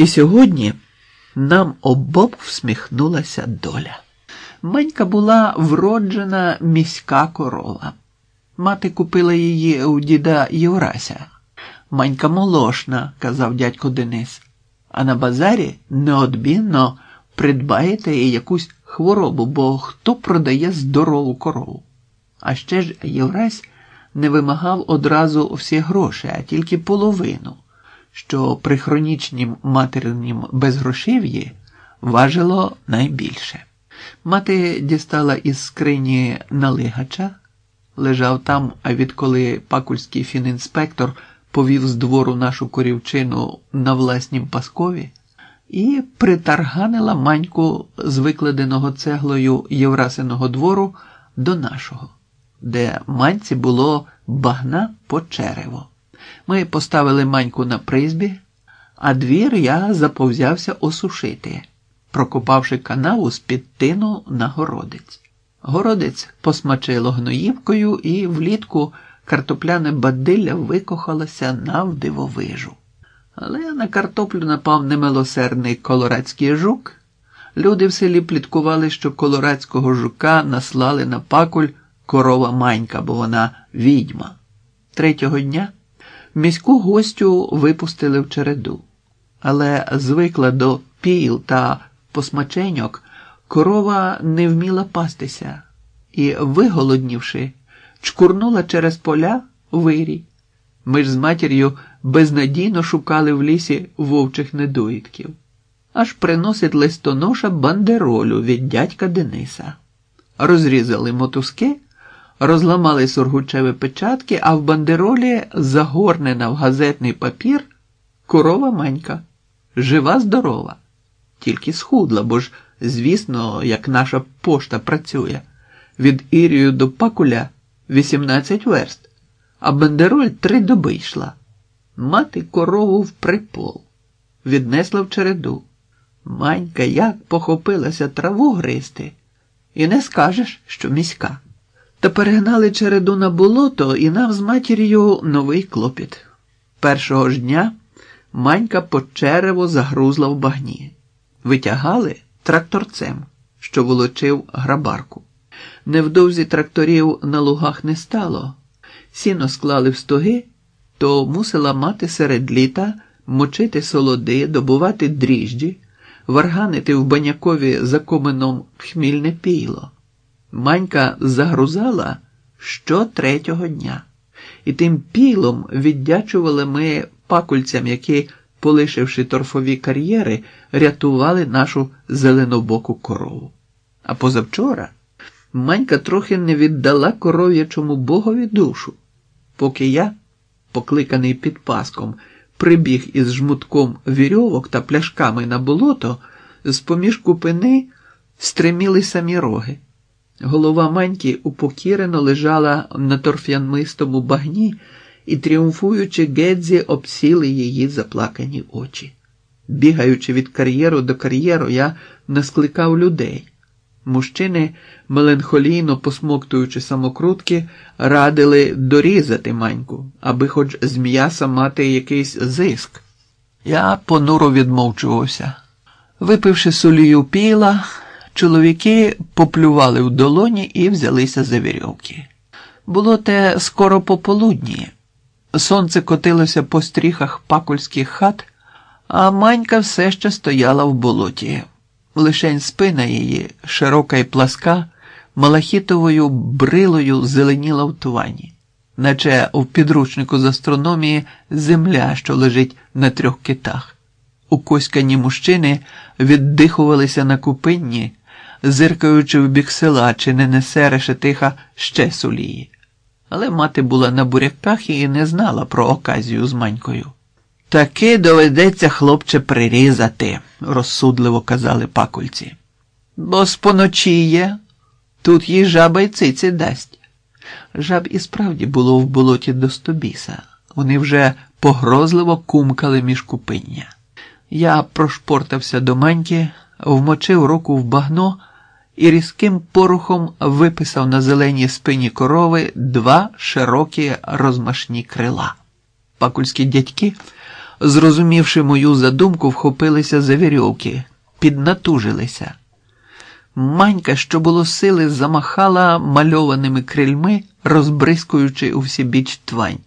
І сьогодні нам обох всміхнулася доля. Манька була вроджена міська корова. Мати купила її у діда Єврася. Манька молошна, казав дядько Денис, а на базарі неодмінно придбаєте їй якусь хворобу, бо хто продає здорову корову. А ще ж Єврась не вимагав одразу всі гроші, а тільки половину, що при хронічнім материнім безгрошів'ї важило найбільше. Мати дістала із скрині налигача, лежав там, а відколи пакульський фінінспектор повів з двору нашу корівчину на власнім паскові і притарганила маньку з викладеного цеглою Єврасиного двору до нашого, де маньці було багна по черево. Ми поставили маньку на призбі, а двір я заповзявся осушити, прокопавши канаву з-під тину на городець. Городець посмачило гноївкою і влітку картопляне бадилля викохалося навдивовижу. Але на картоплю напав немилосердний колорадський жук. Люди в селі пліткували, що колорадського жука наслали на пакуль корова манька, бо вона відьма. Третього дня міську гостю випустили в череду, але звикла до піл та посмаченьок, корова не вміла пастися і, виголоднівши, чкурнула через поля вирій. Ми ж з матір'ю безнадійно шукали в лісі вовчих недоїдків. Аж приносить листоноша бандеролю від дядька Дениса. Розрізали мотузки, розламали сургучеві печатки, а в бандеролі загорнена в газетний папір корова манька, жива, здорова, тільки схудла, бо ж, звісно, як наша пошта працює, від Ірію до Пакуля 18 верст а бандероль три доби йшла. Мати корову в припол, віднесла в череду. Манька як похопилася траву гристи, і не скажеш, що міська. Та перегнали череду на болото і нам з матір'ю новий клопіт. Першого ж дня манька по черево загрузла в багні. Витягали тракторцем, що волочив грабарку. Невдовзі тракторів на лугах не стало сіно склали в стоги, то мусила мати серед літа мочити солоди, добувати дріжджі, варганити в банякові за комином хмільне піло. Манька загрузала що третього дня, і тим пілом віддячували ми пакульцям, які, полишивши торфові кар'єри, рятували нашу зеленобоку корову. А позавчора Манька трохи не віддала коров'ячому богові душу поки я, покликаний під паском, прибіг із жмутком вірьовок та пляшками на болото, з поміж купини стриміли самі роги. Голова маньки упокірено лежала на торф'янмистому багні, і, тріумфуючи, Гедзі обсіли її заплакані очі. Бігаючи від кар'єру до кар'єру, я наскликав людей. Мужчини, меланхолійно посмоктуючи самокрутки, радили дорізати маньку, аби хоч з м'яса мати якийсь зиск. Я понуро відмовчувався. Випивши солію піла, чоловіки поплювали в долоні і взялися за вірьовки. Було те скоро пополудні. Сонце котилося по стріхах пакульських хат, а манька все ще стояла в болоті. Лишень спина її, широка і пласка, малахітовою брилою зеленіла в тувані, наче в підручнику з астрономії земля, що лежить на трьох китах. Укоськані мужчини віддихувалися на купинні, зиркаючи в бік села, чи не несе решетиха ще солії. Але мати була на буряках і не знала про оказію з манькою. Таки доведеться, хлопче, прирізати, розсудливо казали пакульці. Бо споночіє, тут їй жаба й циці дасть. Жаб і справді було в болоті до стобіса. Вони вже погрозливо кумкали між купиння. Я прошпортався до маньки, вмочив руку в багно і різким порухом виписав на зеленій спині корови два широкі розмашні крила. Пакульські дядьки зрозумівши мою задумку, вхопилися за вірьовки, піднатужилися. Манька, що було сили, замахала мальованими крильми, розбризкуючи у всі біч твань.